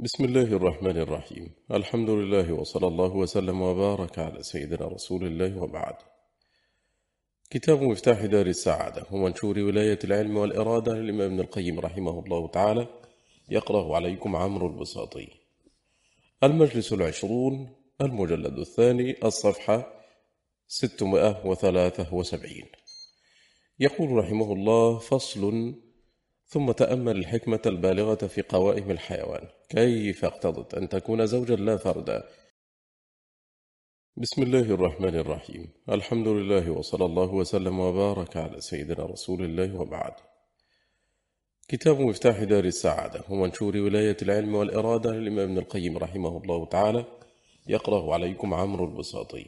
بسم الله الرحمن الرحيم. الحمد لله وصلى الله وسلم وبارك على سيدنا رسول الله وبعد. كتاب مفتاح دار السعادة ومنشور ولاية العلم والإرادة للإمام ابن القيم رحمه الله تعالى. يقرأ عليكم عمرو البساطي. المجلس العشرون المجلد الثاني الصفحة 673 يقول رحمه الله فصل ثم تأمل الحكمة البالغة في قوائم الحيوان. كيف اقتضت أن تكون زوجا لا فردا بسم الله الرحمن الرحيم. الحمد لله وصلى الله وسلم وبارك على سيدنا رسول الله وبعد. كتاب مفتاح دار السعادة. ومنشور ولاية العلم والإرادة للإمام ابن القيم رحمه الله تعالى. يقرأ عليكم عمرو البساطي.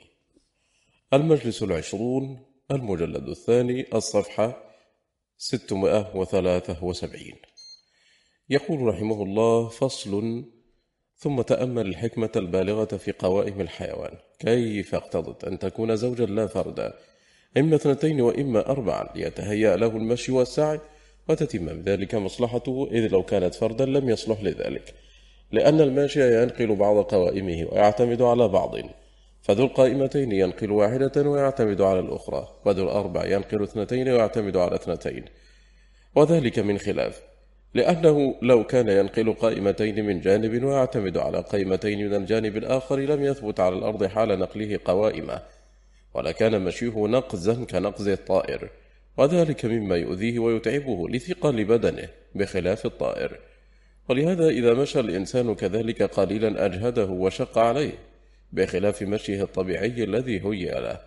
المجلس العشرون المجلد الثاني الصفحة 673 يقول رحمه الله فصل. ثم تأمل الحكمة البالغة في قوائم الحيوان. كيف اقتضت أن تكون زوجا لا فردا؟ إما اثنتين وإما أربعا ليتهيأ له المشي والسعي وتتم بذلك مصلحته إذ لو كانت فردا لم يصلح لذلك. لأن الماشي ينقل بعض قوائمه ويعتمد على بعض. فذو القائمتين ينقل واحدة ويعتمد على الأخرى وذو الأربع ينقل اثنتين ويعتمد على اثنتين. وذلك من خلاف لأنه لو كان ينقل قائمتين من جانب ويعتمد على قائمتين من الجانب الآخر لم يثبت على الأرض حال نقله قوائمه ولكان مشيه نقزا كنقز الطائر. وذلك مما يؤذيه ويتعبه لثقل بدنه بخلاف الطائر. ولهذا إذا مشى الإنسان كذلك قليلا أجهده وشق عليه. بخلاف مشيه الطبيعي الذي هيئ له.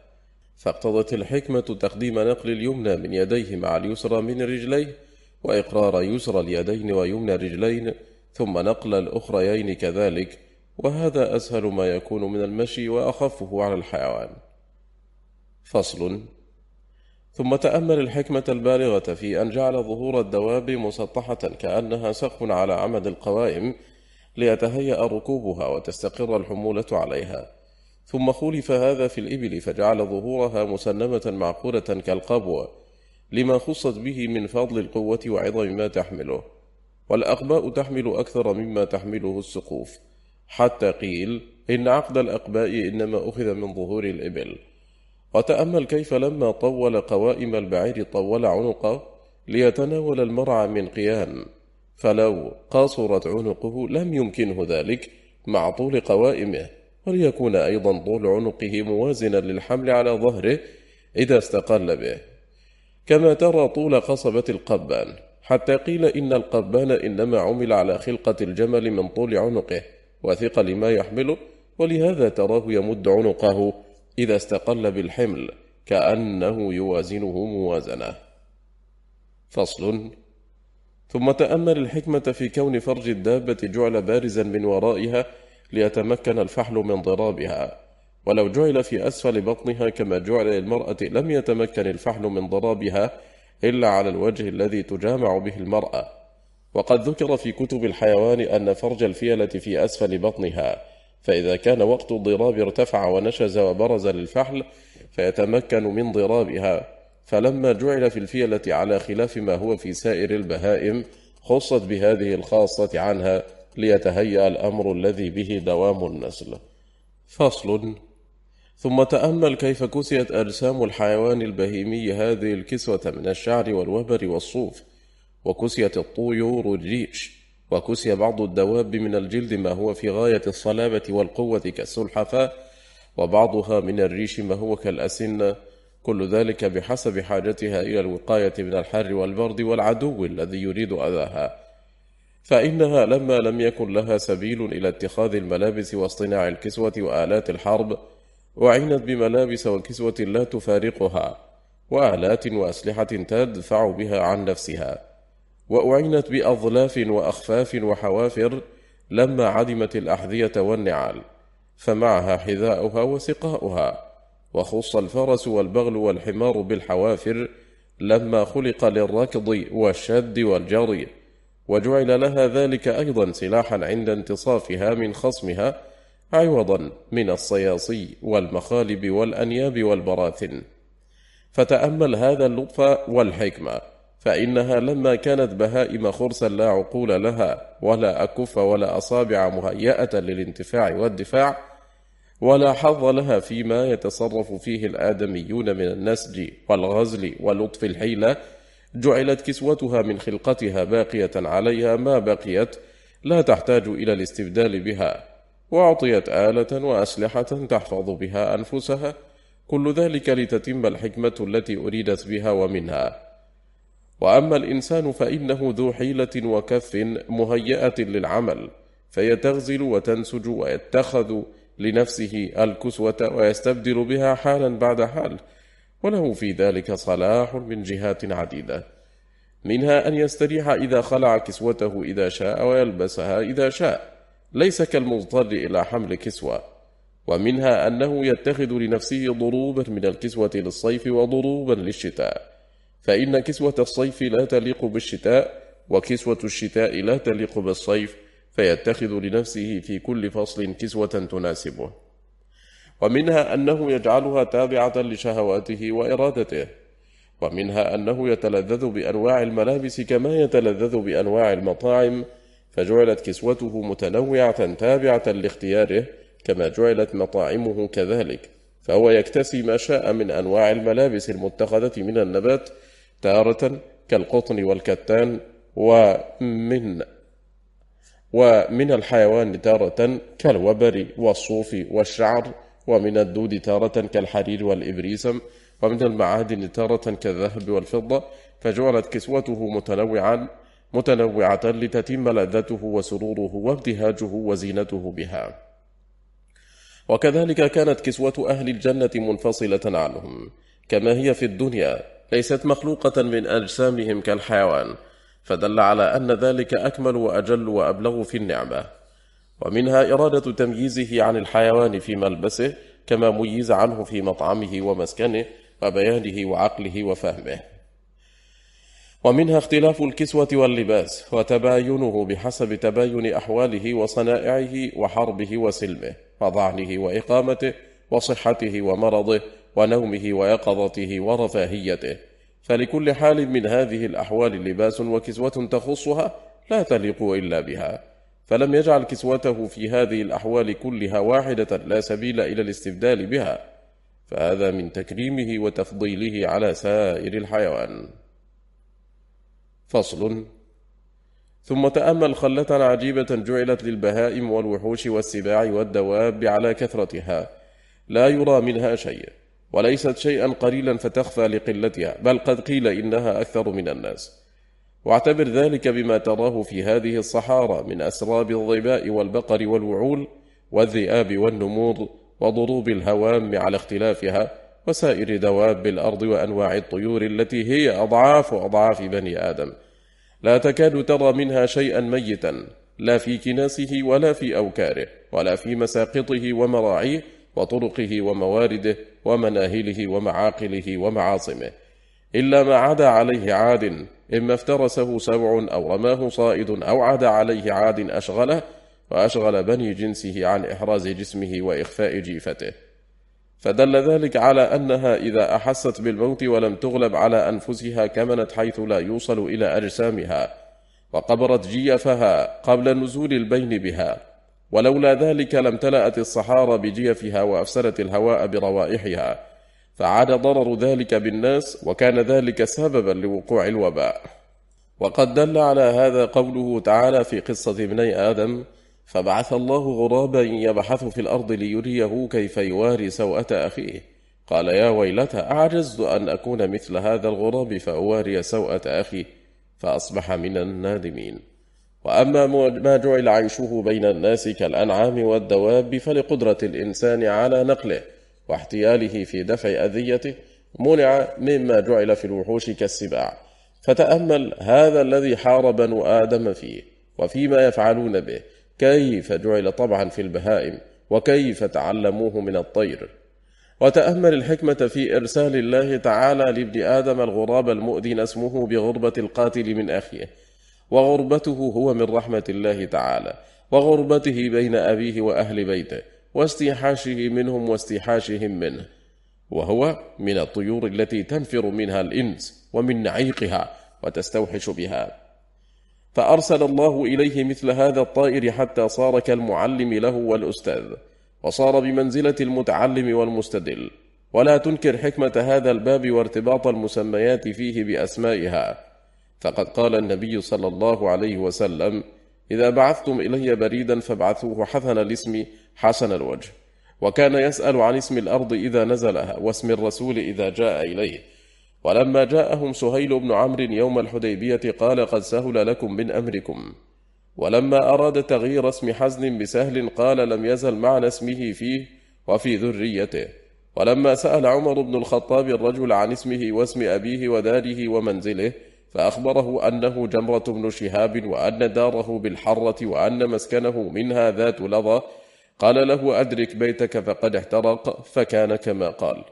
فاقتضت الحكمة تقديم نقل اليمنى من يديه مع اليسرى من رجليه وإقرار يسرى اليدين ويمنى الرجلين ثم نقل الأخريين كذلك. وهذا أسهل ما يكون من المشي وأخفه على الحيوان. فصل. ثم تأمل الحكمة البالغة في أن جعل ظهور الدواب مسطحة كأنها سقف على عمد القوائم ليتهيأ ركوبها وتستقر الحمولة عليها. ثم خولف هذا في الإبل فجعل ظهورها مسنمة معقولة كالقبو لما خصت به من فضل القوة وعظم ما تحمله. والأقباء تحمل أكثر مما تحمله السقوف. حتى قيل إن عقد الأقباء إنما أخذ من ظهور الإبل. وتأمل كيف لما طول قوائم البعير طول عنقه ليتناول المرعى من قيام فلو قاصرت عنقه لم يمكنه ذلك مع طول قوائمه وليكون أيضا طول عنقه موازنا للحمل على ظهره إذا استقل به. كما ترى طول قصبة القبان حتى قيل إن القبان إنما عمل على خلقة الجمل من طول عنقه وثقل ما يحمله ولهذا تراه يمد عنقه إذا استقل بالحمل كأنه يوازنه موازنة. فصل ثم تأمل الحكمة في كون فرج الدابة جعل بارزا من ورائها ليتمكن الفحل من ضرابها. ولو جعل في أسفل بطنها كما جعل للمرأة لم يتمكن الفحل من ضرابها إلا على الوجه الذي تجامع به المرأة. وقد ذكر في كتب الحيوان أن فرج الفيلة في أسفل بطنها. فإذا كان وقت الضراب ارتفع ونشز وبرز للفحل فيتمكن من ضرابها. فلما جعل في الفيلة على خلاف ما هو في سائر البهائم خصت بهذه الخاصة عنها ليتهيأ الأمر الذي به دوام النسل. فصل. ثم تأمل كيف كسيت أجسام الحيوان البهيمي هذه الكسوة من الشعر والوبر والصوف. وكسيت الطيور الريش وكسي بعض الدواب من الجلد ما هو في غاية الصلابة والقوة كالسلحفاء وبعضها من الريش ما هو كالأسنة. كل ذلك بحسب حاجتها إلى الوقاية من الحر والبرد والعدو الذي يريد أذاها. فإنها لما لم يكن لها سبيل إلى اتخاذ الملابس واصطناع الكسوة وآلات الحرب وعينت بملابس وكسوة لا تفارقها وآلات وأسلحة تدفع بها عن نفسها. وأعينت بأظلاف وأخفاف وحوافر لما عدمت الأحذية والنعال فمعها حذاؤها وسقاؤها. وخص الفرس والبغل والحمار بالحوافر لما خلق للركض والشد والجري وجعل لها ذلك أيضا سلاحا عند انتصافها من خصمها عوضا من الصياصي والمخالب والأنياب والبراثن. فتأمل هذا اللطف والحكمة فإنها لما كانت بهائم خرسا لا عقول لها ولا أكف ولا أصابع مهيئة للانتفاع والدفاع ولا حظ لها فيما يتصرف فيه الآدميون من النسج والغزل ولطف الحيلة. جعلت كسوتها من خلقتها باقية عليها ما بقيت لا تحتاج إلى الاستبدال بها. وأعطيت آلة وأسلحة تحفظ بها أنفسها. كل ذلك لتتم الحكمة التي أريدت بها ومنها. وأما الإنسان فإنه ذو حيلة وكف مهيئة للعمل فهي تغزل وتنسج ويتخذ لنفسه الكسوة ويستبدل بها حالا بعد حال وله في ذلك صلاح من جهات عديدة. منها أن يستريح إذا خلع كسوته إذا شاء ويلبسها إذا شاء ليس كالمضطر إلى حمل كسوة. ومنها أنه يتخذ لنفسه ضروبا من الكسوة للصيف وضروبا للشتاء. فإن كسوة الصيف لا تليق بالشتاء وكسوة الشتاء لا تليق بالصيف فيتخذ لنفسه في كل فصل كسوة تناسبه. ومنها أنه يجعلها تابعة لشهواته وإرادته. ومنها أنه يتلذذ بأنواع الملابس كما يتلذذ بأنواع المطاعم فجعلت كسوته متنوعة تابعة لاختياره كما جعلت مطاعمه كذلك. فهو يكتسي ما شاء من أنواع الملابس المتخذة من النبات تارة كالقطن والكتان ومن ومن الحيوان تارة كالوبر والصوف والشعر ومن الدود تارة كالحرير والإبريسم ومن المعادن تارة كالذهب والفضة. فجعلت كسوته متنوعا متنوعة لتتم لذته وسروره وابتهاجه وزينته بها. وكذلك كانت كسوة أهل الجنة منفصلة عنهم كما هي في الدنيا ليست مخلوقة من أجسامهم كالحيوان. فدل على أن ذلك أكمل وأجل وأبلغ في النعمة. ومنها إرادة تمييزه عن الحيوان في ملبسه كما ميز عنه في مطعمه ومسكنه وبيانه وعقله وفهمه. ومنها اختلاف الكسوة واللباس وتباينه بحسب تباين أحواله وصنائعه وحربه وسلمه وضعنه وإقامته وصحته ومرضه ونومه ويقظته ورفاهيته. فلكل حال من هذه الأحوال لباس وكسوة تخصها لا تليق إلا بها. فلم يجعل كسوته في هذه الأحوال كلها واحدة لا سبيل إلى الاستبدال بها فهذا من تكريمه وتفضيله على سائر الحيوان. فصل. ثم تأمل خلة عجيبة جعلت للبهائم والوحوش والسباع والدواب على كثرتها لا يرى منها شيء. وليست شيئا قليلا فتخفى لقلتها بل قد قيل إنها أكثر من الناس. واعتبر ذلك بما تراه في هذه الصحارى من أسراب الظباء والبقر والوعول والذئاب والنمور وضروب الهوام على اختلافها وسائر دواب الأرض وأنواع الطيور التي هي أضعاف أضعاف بني آدم. لا تكاد ترى منها شيئا ميتا لا في كناسه ولا في أوكاره ولا في مساقطه ومراعيه وطرقه وموارده ومناهله ومعاقله ومعاصمه. إلا ما عدا عليه عاد إما افترسه سبع أو رماه صائد أو عدا عليه عاد أشغله وأشغل بني جنسه عن إحراز جسمه وإخفاء جيفته. فدل ذلك على أنها إذا أحست بالموت ولم تغلب على أنفسها كمنت حيث لا يوصل إلى أجسامها وقبرت جيفها قبل نزول البين بها. ولولا ذلك لم تلأت الصحارى بجيفها وأفسدت الهواء بروائحها فعاد ضرر ذلك بالناس وكان ذلك سببا لوقوع الوباء. وقد دل على هذا قوله تعالى في قصة ابني آدم فبعث الله غرابا يبحث في الأرض ليريه كيف يواري سوءة أخيه قال يا ويلتى أعجزت أن أكون مثل هذا الغراب فأواري سوءة أخي فأصبح من النادمين وأما ما جعل عيشه بين الناس كالأنعام والدواب فلقدرة الإنسان على نقله واحتياله في دفع أذيته منع مما جعل في الوحوش كالسباع. فتأمل هذا الذي حار بنو آدم فيه وفيما يفعلون به كيف جعل طبعا في البهائم وكيف تعلموه من الطير. وتأمل الحكمة في إرسال الله تعالى لابن آدم الغراب المؤذن اسمه بغربة القاتل من أخيه. وغربته هو من رحمة الله تعالى وغربته بين أبيه وأهل بيته واستيحاشه منهم واستيحاشهم منه وهو من الطيور التي تنفر منها الإنس ومن نعيقها وتستوحش بها. فأرسل الله إليه مثل هذا الطائر حتى صار كالمعلم له والأستاذ وصار بمنزلة المتعلم والمستدل. ولا تنكر حكمة هذا الباب وارتباط المسميات فيه بأسمائها. فقد قال النبي صلى الله عليه وسلم إذا بعثتم إلي بريدا فابعثوه حسن الاسم حسن الوجه وكان يسأل عن اسم الأرض إذا نزلها واسم الرسول إذا جاء إليه. ولما جاءهم سهيل بن عمرو يوم الحديبية قال قد سهل لكم من أمركم. ولما أراد تغيير اسم حزن بسهل قال لم يزل معنى اسمه فيه وفي ذريته. ولما سأل عمر بن الخطاب الرجل عن اسمه واسم أبيه وداره ومنزله فأخبره أنه جمرة بن شهاب وأن داره بالحرة وأن مسكنه منها ذات لظى قال له أدرك بيتك فقد احترق فكان كما قال.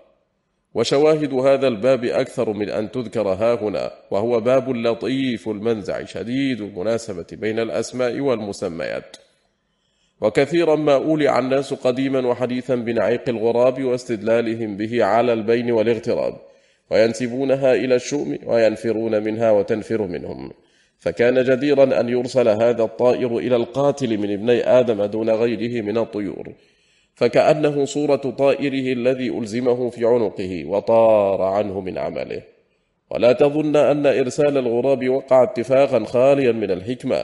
وشواهد هذا الباب أكثر من أن تذكر ها هنا وهو باب لطيف المنزع شديد المناسبة بين الأسماء والمسميات. وكثيرا ما أولع الناس قديما وحديثا بنعيق الغراب واستدلالهم به على البين والاغتراب. وينسبونها إلى الشؤم وينفرون منها وتنفر منهم. فكان جديرا أن يرسل هذا الطائر إلى القاتل من ابني آدم دون غيره من الطيور. فكأنه صورة طائره الذي ألزمه في عنقه وطار عنه من عمله. ولا تظن أن إرسال الغراب وقع اتفاقا خاليا من الحكمة.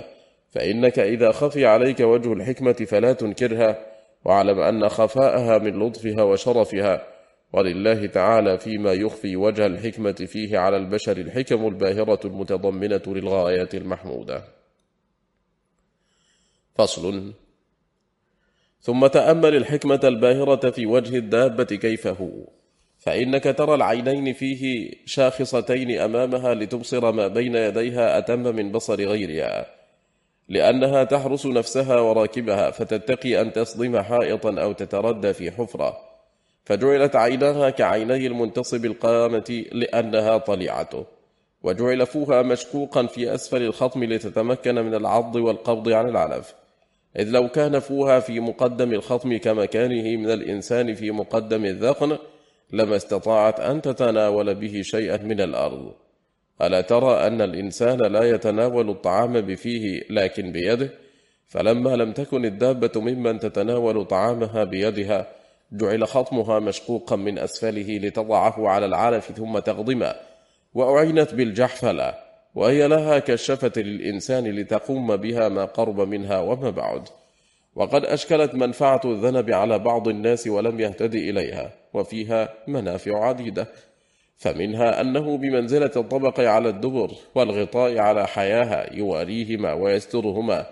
فإنك إذا خفي عليك وجه الحكمة فلا تنكرها واعلم أن خفاءها من لطفها وشرفها ولله تعالى فيما يخفي وجه الحكمة فيه على البشر الحكم الباهرة المتضمنة للغايات المحمودة. فصل. ثم تأمل الحكمة الباهرة في وجه الدابة كيف هو؟ فإنك ترى العينين فيه شاخصتين أمامها لتبصر ما بين يديها أتم من بصر غيرها لأنها تحرس نفسها وراكبها فتتقي أن تصدم حائطا أو تتردى في حفرة. فجعلت عيناها كعيني المنتصب القامة لأنها طليعته وجعل فوها مشكوقا في أسفل الخطم لتتمكن من العض والقبض عن العلف. إذ لو كان فوها في مقدم الخطم كمكانه من الإنسان في مقدم الذقن لما استطاعت أن تتناول به شيئا من الأرض. ألا ترى أن الإنسان لا يتناول الطعام بفيه لكن بيده؟ فلما لم تكن الدابة ممن تتناول طعامها بيدها جعل خطمها مشقوقا من أسفله لتضعه على العلف ثم تغضمه وأعينت بالجحفلة وهي لها كالشفة للإنسان لتقوم بها ما قرب منها وما بعد. وقد أشكلت منفعة الذنب على بعض الناس ولم يهتدي إليها وفيها منافع عديدة. فمنها أنه بمنزلة الطبق على الدبر والغطاء على حياها يواريهما ويسترهما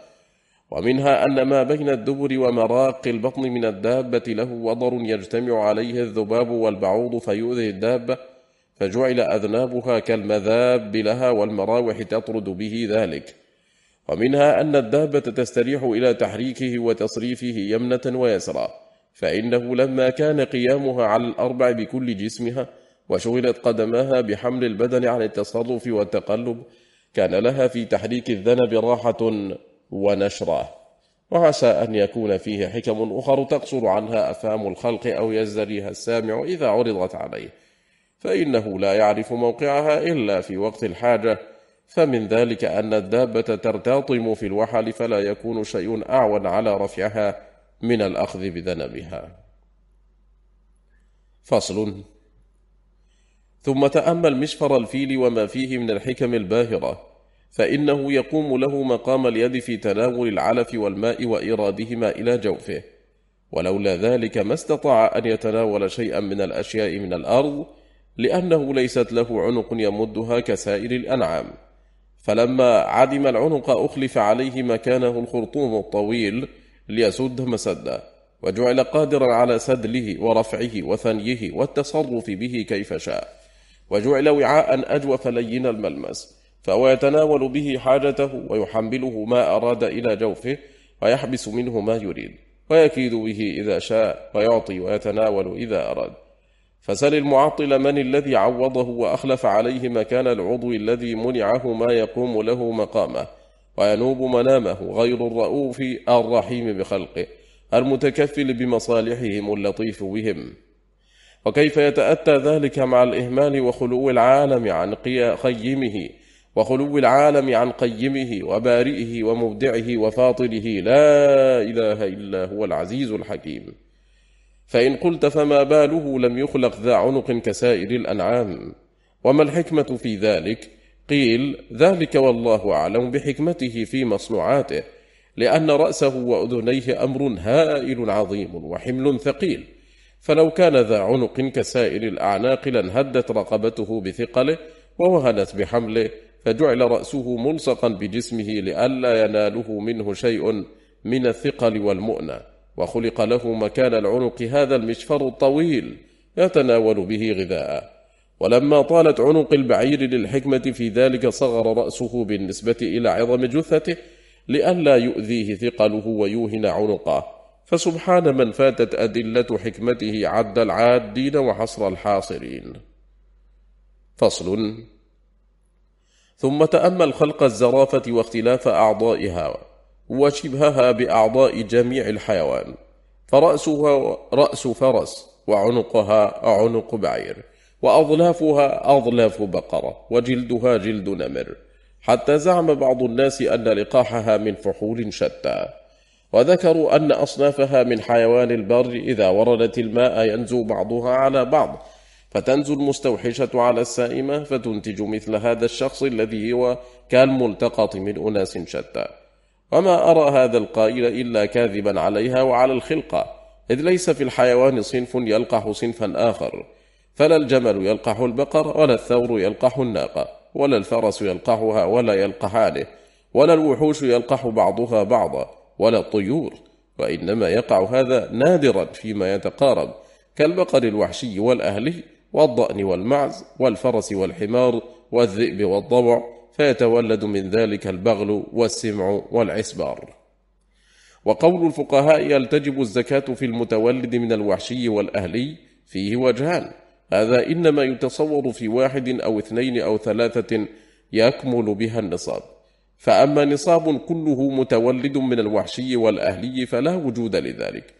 ومنها أن ما بين الدبر ومراق البطن من الدابة له وضر يجتمع عليه الذباب والبعوض فيؤذي الدابة فجعل أذنابها كالمذاب لها والمراوح تطرد به ذلك. ومنها أن الدابة تستريح إلى تحريكه وتصريفه يمنة ويسرى فإنه لما كان قيامها على الأربع بكل جسمها وشغلت قدماها بحمل البدن عن التصرف والتقلب كان لها في تحريك الذنب راحة ونشره وعسى أن يكون فيه حكم أخر تقصر عنها أفهام الخلق أو يزدريها السامع إذا عرضت عليه. فإنه لا يعرف موقعها إلا في وقت الحاجة. فمن ذلك أن الدابة ترتاطم في الوحل فلا يكون شيء أعون على رفعها من الأخذ بذنبها. فصل. ثم تأمل مشفر الفيل وما فيه من الحكم الباهرة. فإنه يقوم له مقام اليد في تناول العلف والماء وإيرادهما إلى جوفه. ولولا ذلك ما استطاع أن يتناول شيئا من الأشياء من الأرض لأنه ليست له عنق يمدها كسائر الأنعام. فلما عدم العنق أخلف عليه مكانه الخرطوم الطويل ليسد مسدا وجعل قادرا على سدله ورفعه وثنيه والتصرف به كيف شاء وجعل وعاء أجوف لين الملمس. فهو يتناول به حاجته ويحمله ما أراد إلى جوفه ويحبس منه ما يريد ويكيد به إذا شاء ويعطي ويتناول إذا أراد. فسل المعطل من الذي عوضه وأخلف عليه مكان العضو الذي منعه ما يقوم له مقامه. وينوب منامه غير الرؤوف الرحيم بخلقه المتكفل بمصالحهم اللطيف بهم. وكيف يتأتى ذلك مع الإهمال وخلو العالم عن قيمه وخلو العالم عن قيمه وبارئه ومبدعه وفاطره لا إله إلا هو العزيز الحكيم. فإن قلت فما باله لم يخلق ذا عنق كسائر الأنعام. وما الحكمة في ذلك؟ قيل ذلك والله أعلم بحكمته في مصنوعاته لأن رأسه وأذنيه أمر هائل عظيم وحمل ثقيل. فلو كان ذا عنق كسائر الأعناق لانهدت رقبته بثقله ووهنت بحمله فجعل رأسه ملصقا بجسمه لئلا يناله منه شيء من الثقل والمؤنة. وخلق له مكان العنق هذا المشفر الطويل يتناول به غذاءه ولما طالت عنق البعير للحكمة في ذلك صغر رأسه بالنسبة إلى عظم جثته لئلا يؤذيه ثقله ويوهن عنقه. فسبحان من فاتت أدلة حكمته عد العادين وحصر الحاصرين. فصل. ثم تأمل خلق الزرافة واختلاف أعضائها وشبهها بأعضاء جميع الحيوان فرأسها رأس فرس وعنقها عنق بعير وأظلافها أظلاف بقرة وجلدها جلد نمر حتى زعم بعض الناس أن لقاحها من فحول شتى وذكروا أن أصنافها من حيوان البر إذا وردت الماء ينزو بعضها على بعض فتنزو المستوحشة على السائمة فتنتج مثل هذا الشخص الذي هو كالملتقط من أناس شتى. وما أرى هذا القائل إلا كاذبا عليها وعلى الخلقة إذ ليس في الحيوان صنف يلقح صنفا آخر. فلا الجمل يلقح البقر ولا الثور يلقح الناقة ولا الفرس يلقحها ولا يلقحانه ولا الوحوش يلقح بعضها بعضا ولا الطيور. وإنما يقع هذا نادرا فيما يتقارب كالبقر الوحشي والأهلي. والضأن والمعز والفرس والحمار والذئب والضبع فيتولد من ذلك البغل والسمع والعسبار. وقول الفقهاء يلتجب الزكاة في المتولد من الوحشي والأهلي فيه وجهان. هذا إنما يتصور في واحد أو اثنين أو ثلاثة يكمل بها النصاب. فأما نصاب كله متولد من الوحشي والأهلي فلا وجود لذلك.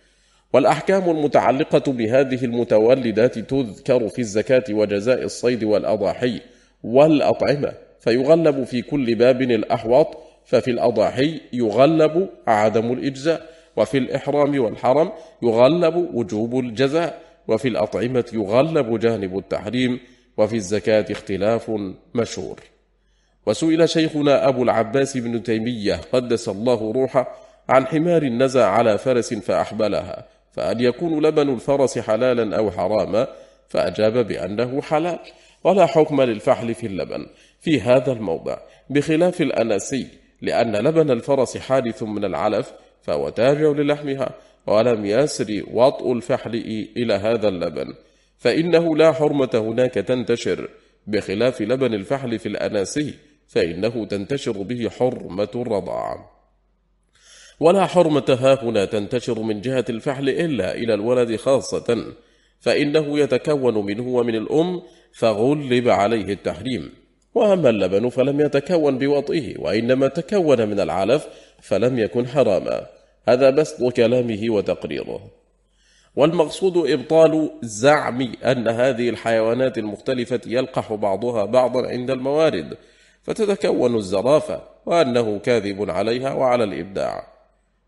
والأحكام المتعلقة بهذه المتولدات تذكر في الزكاة وجزاء الصيد والأضاحي والأطعمة فيغلب في كل باب الأحوط ففي الأضاحي يغلب عدم الإجزاء وفي الإحرام والحرم يغلب وجوب الجزاء وفي الأطعمة يغلب جانب التحريم وفي الزكاة اختلاف مشهور. وسئل شيخنا أبو العباس بن تيمية قدس الله روحه عن حمار نزع على فرس فأحبلها. فهل يكون لبن الفرس حلالا أو حراما فأجاب بأنه حلال. ولا حكم للفحل في اللبن. في هذا الموضع بخلاف الأناسي لأن لبن الفرس حادث من العلف فهو تابع للحمها ولم يسر وطء الفحل إلى هذا اللبن. فإنه لا حرمة هناك تنتشر. بخلاف لبن الفحل في الأناسي فإنه تنتشر به حرمة الرضاعة. ولا حرمة هنا تنتشر من جهة الفحل إلا إلى الولد خاصة فإنه يتكون منه ومن الأم فغلب عليه التحريم. وأما اللبن فلم يتكون بوطئه وإنما تكون من العلف فلم يكن حراما. هذا بسط كلامه وتقريره. والمقصود إبطال زعم أن هذه الحيوانات المختلفة يلقح بعضها بعضا عند الموارد فتتكون الزرافة وأنه كاذب عليها وعلى الإبداع.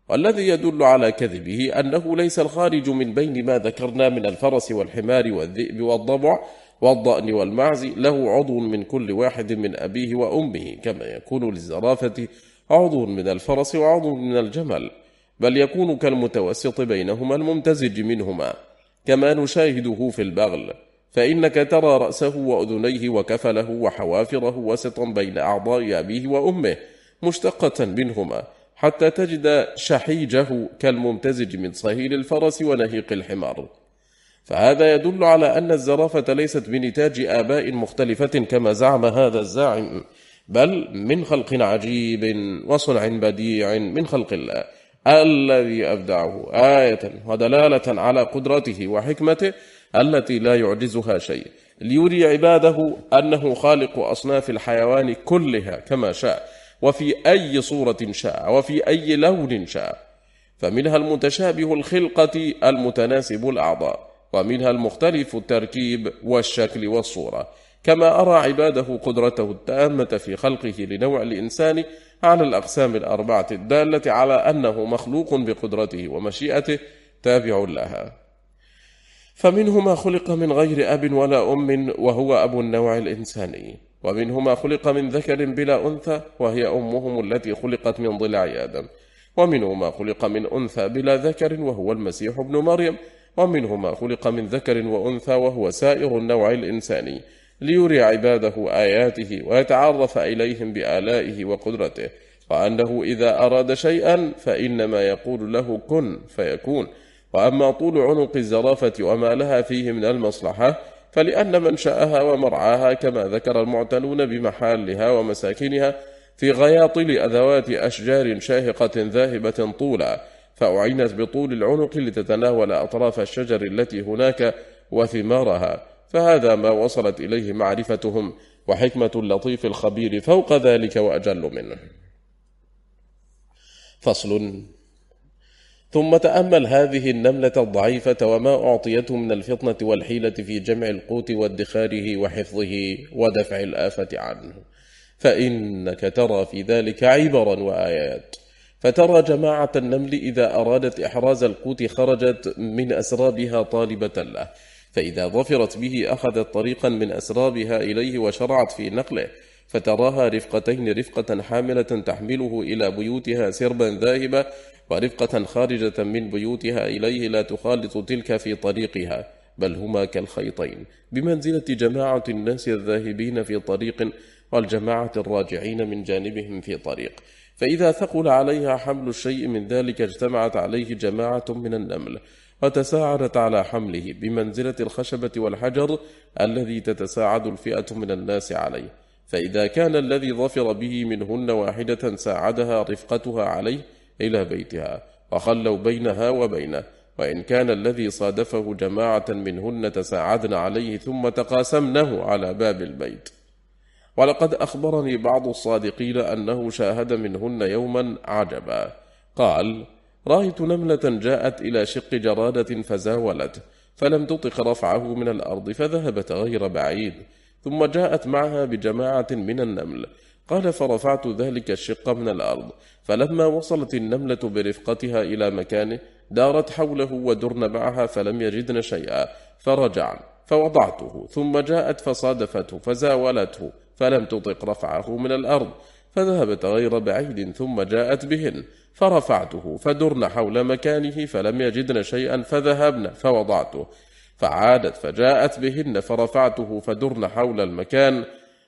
والذي يدل على كذبه أنه ليس الخارج من بين ما ذكرنا من الفرس والحمار والذئب والضبع والضأن والمعز له عضو من كل واحد من أبيه وأمه كما يكون للزرافة عضو من الفرس وعضو من الجمل بل يكون كالمتوسط بينهما الممتزج منهما كما نشاهده في البغل فإنك ترى رأسه وأذنيه وكفله وحوافره وسطا بين أعضاء أبيه وأمه مشتقة منهما حتى تجد شحيجه كالممتزج من صهيل الفرس ونهيق الحمار. فهذا يدل على أن الزرافة ليست بنتاج آباء مختلفة كما زعم هذا الزاعم بل من خلق عجيب وصنع بديع من خلق الله الذي أبدعه آية ودلالة على قدرته وحكمته التي لا يعجزها شيء. ليري عباده أنه خالق أصناف الحيوان كلها كما شاء. وفي أي صورة شاء وفي أي لون شاء. فمنها المتشابه الخلقة المتناسب الأعضاء ومنها المختلف التركيب والشكل والصورة. كما أرى عباده قدرته التامة في خلقه لنوع الإنسان على الأقسام الأربعة الدالة على أنه مخلوق بقدرته ومشيئته تابع لها. فمنه ما خلق من غير أب ولا أم وهو أبو النوع الإنساني. ومنه ما خلق من ذكر بلا أنثى وهي أمهم التي خلقت من ضلع آدم. ومنه ما خلق من أنثى بلا ذكر وهو المسيح ابن مريم. ومنه ما خلق من ذكر وأنثى وهو سائر النوع الإنساني ليري عباده آياته ويتعرف إليهم بآلائه وقدرته. وأنه إذا أراد شيئا فإنما يقول له كن فيكون. وأما طول عنق الزرافة وما لها فيه من المصلحة فلأن منشأها ومرعاها كما ذكر المعتنون بمحالها ومساكنها في غياطل أذوات أشجار شاهقة ذاهبة طولا فأعينت بطول العنق لتتناول أطراف الشجر التي هناك وثمارها. فهذا ما وصلت إليه معرفتهم وحكمة اللطيف الخبير فوق ذلك وأجل منه. فصل ثم تأمل هذه النملة الضعيفة وما أعطيته من الفطنة والحيلة في جمع القوت وادخاره وحفظه ودفع الآفة عنه. فإنك ترى في ذلك عبرا وآيات. فترى جماعة النمل إذا أرادت إحراز القوت خرجت من أسرابها طالبة له. فإذا ظفرت به أخذت طريقا من أسرابها إليه وشرعت في نقله. فتراها رفقتين رفقة حاملة تحمله إلى بيوتها سربا ذاهبا ورفقة خارجة من بيوتها إليه لا تخالط تلك في طريقها بل هما كالخيطين. بمنزلة جماعة الناس الذاهبين في طريق والجماعة الراجعين من جانبهم في طريق. فإذا ثقل عليها حمل الشيء من ذلك اجتمعت عليه جماعة من النمل وتساعدت على حمله بمنزلة الخشبة والحجر الذي تتساعد الفئة من الناس عليه. فإذا كان الذي ظفر به منهن واحدة ساعدها رفقتها عليه إلى بيتها وخلوا بينها وبينه وإن كان الذي صادفه جماعة منهن تساعدن عليه ثم تقاسمنه على باب البيت. ولقد أخبرني بعض الصادقين أنه شاهد منهن يوما عجبا. قال رأيت نملة جاءت إلى شق جرادة فزاولت فلم تطق رفعه من الأرض فذهبت غير بعيد. ثم جاءت معها بجماعة من النمل. قال فرفعت ذلك الشق من الأرض. فلما وصلت النملة برفقتها إلى مكانه دارت حوله ودرن معها فلم يجدن شيئا فرجعن فوضعته ثم جاءت فصادفته فزاولته فلم تطق رفعه من الأرض فذهبت غير بعيد ثم جاءت بهن فرفعته فدرن حول مكانه فلم يجدن شيئا فذهبن فوضعته. فعادت فجاءت بهن فرفعته فدرن حول المكان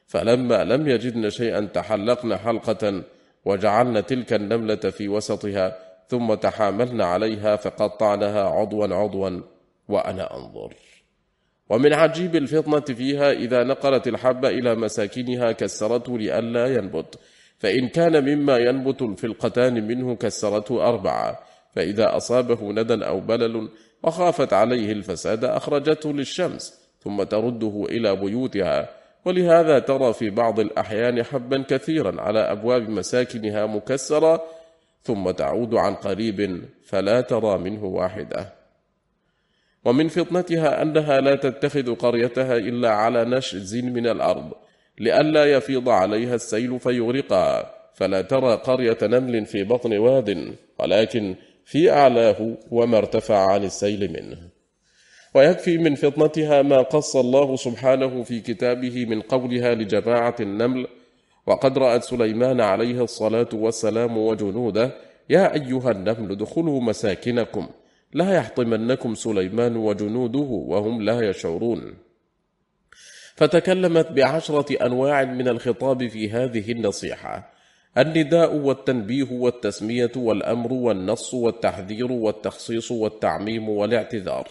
فلما لم يجدن شيئا تحلقن حلقة وجعلن تلك النملة في وسطها ثم تحاملن عليها فقطعنها عضوا عضوا وأنا أنظر. ومن عجيب الفطنة فيها إذا نقلت الحب إلى مساكنها كسرته لئلا ينبت فإن كان مما ينبت الفلقتان منه كسرته أربعة فإذا أصابه ندى أو بلل وخافت عليه الفساد أخرجته للشمس ثم ترده إلى بيوتها. ولهذا ترى في بعض الأحيان حبا كثيرا على أبواب مساكنها مكسرة ثم تعود عن قريب فلا ترى منه واحدة. ومن فطنتها أنها لا تتخذ قريتها إلا على نشز من الأرض لئلا يفيض عليها السيل فيغرقها. فلا ترى قرية نمل في بطن واد ولكن في أعلاه وما ارتفع عن السيل منه. ويكفي من فطنتها ما قص الله سبحانه في كتابه من قولها لجماعة النمل وقد رأت سليمان عليه الصلاة والسلام وجنوده يا أيها النمل ادخلوا مساكنكم لا يحطمنكم سليمان وجنوده وهم لا يشعرون. فتكلمت بعشرة أنواع من الخطاب في هذه النصيحة. النداء والتنبيه والتسمية والأمر والنص والتحذير والتخصيص والتعميم والاعتذار.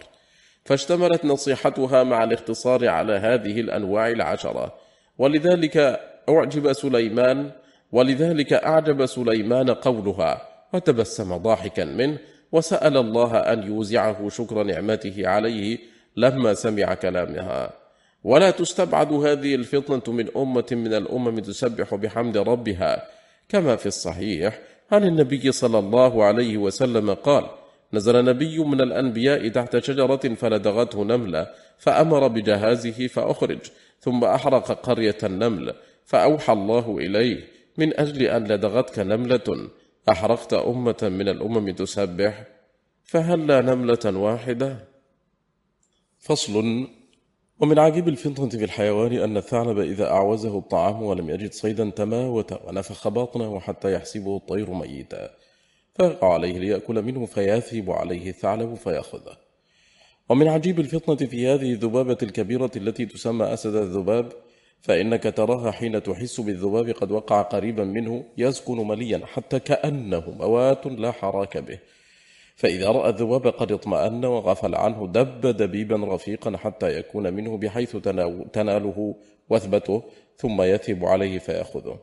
فاشتملت نصيحتها مع الاختصار على هذه الأنواع العشرة. ولذلك أعجب سليمان ولذلك أعجب سليمان قولها وتبسم ضاحكا منه وسأل الله أن يوزعه شكر نعمته عليه لما سمع كلامها. ولا تستبعد هذه الفطنة من أمة من الأمم تسبح بحمد ربها. كما في الصحيح عن النبي صلى الله عليه وسلم قال نزل نبي من الأنبياء تحت شجرة فلدغته نملة فأمر بجهازه فأخرج ثم أحرق قرية النمل فأوحى الله إليه من أجل أن لدغتك نملة أحرقت أمة من الأمم تسبح فهل لا نملة واحدة؟ فصل ومن عجيب الفطنة في الحيوان أن الثعلب إذا أعوزه الطعام ولم يجد صيدا تماوت ونفخ باطنه حتى يحسبه الطير ميتا. فيقع عليه ليأكل منه فيثب عليه الثعلب فيأخذه. ومن عجيب الفطنة في هذه الذبابة الكبيرة التي تسمى أسد الذباب فإنك تراها حين تحس بالذباب قد وقع قريبا منه يسكن مليا حتى كأنه موات لا حراك به. فإذا رأى الذباب قد اطمأن وغفل عنه دب دبيبا رفيقا حتى يكون منه بحيث تناله وثبته ثم يثب عليه فيأخذه.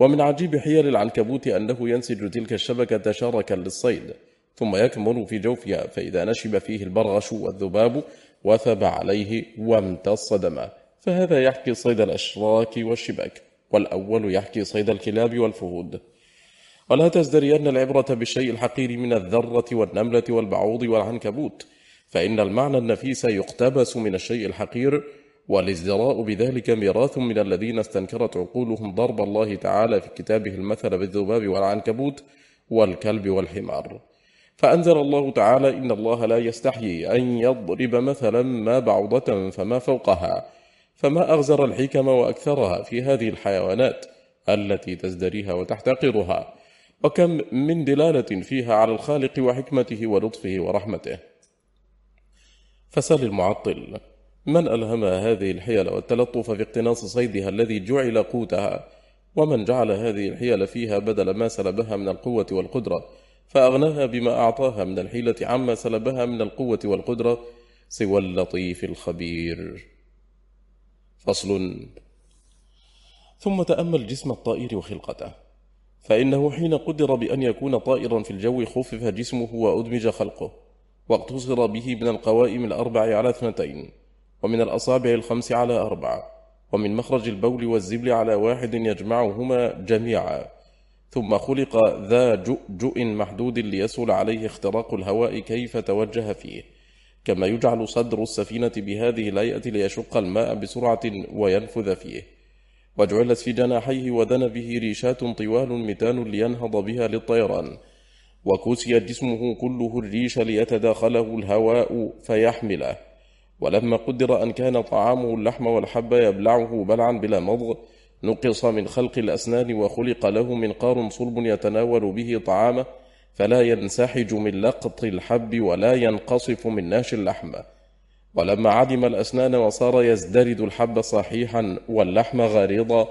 ومن عجيب حيل العنكبوت أنه ينسج تلك الشبكة شاركا للصيد ثم يكمن في جوفها فإذا نشب فيه البرغش والذباب وثب عليه وامتص دمه. فهذا يحكي صيد الأشراك والشباك والأول يحكي صيد الكلاب والفهود. ولا تزدرين العبرة بالشيء الحقير من الذرة والنملة والبعوض والعنكبوت فإن المعنى النفيس يقتبس من الشيء الحقير والازدراء بذلك ميراث من الذين استنكرت عقولهم ضرب الله تعالى في كتابه المثل بالذباب والعنكبوت والكلب والحمار. فأنزل الله تعالى إن الله لا يستحيي أن يضرب مثلا ما بعوضة فما فوقها فما أغزر الحكم وأكثرها في هذه الحيوانات التي تزدريها وتحتقرها. وكم من دلالة فيها على الخالق وحكمته ولطفه ورحمته. فسل المعطل من ألهم هذه الحيل والتلطف في اقتناص صيدها الذي جعل قوتها؟ ومن جعل هذه الحيل فيها بدل ما سلبها من القوة والقدرة؟ فأغناها بما أعطاها من الحيلة عما سلبها من القوة والقدرة سوى اللطيف الخبير. فصل. ثم تأمل جسم الطائر وخلقته. فإنه حين قدر بأن يكون طائرا في الجو خفف جسمه وأدمج خلقه واقتصر به من القوائم الأربع على اثنتين ومن الأصابع الخمس على أربعة ومن مخرج البول والزبل على واحد يجمعهما جميعا. ثم خلق ذا جؤجؤ محدود ليسهل عليه اختراق الهواء كيف توجه فيه كما يجعل صدر السفينة بهذه الهيئة ليشق الماء بسرعة وينفذ فيه. وجعلت في جناحيه وذنبه ريشات طوال متان لينهض بها للطيران. وكسي جسمه كله الريش ليتداخله الهواء فيحمله. ولما قدر أن كان طعامه اللحم والحب يبلعه بلعا بلا مضغ نقص من خلق الأسنان وخلق له منقار صلب يتناول به طعامه فلا ينسحج من لقط الحب ولا ينقصف من ناش اللحم. ولما عدم الأسنان وصار يزدرد الحب صحيحا واللحم غريضا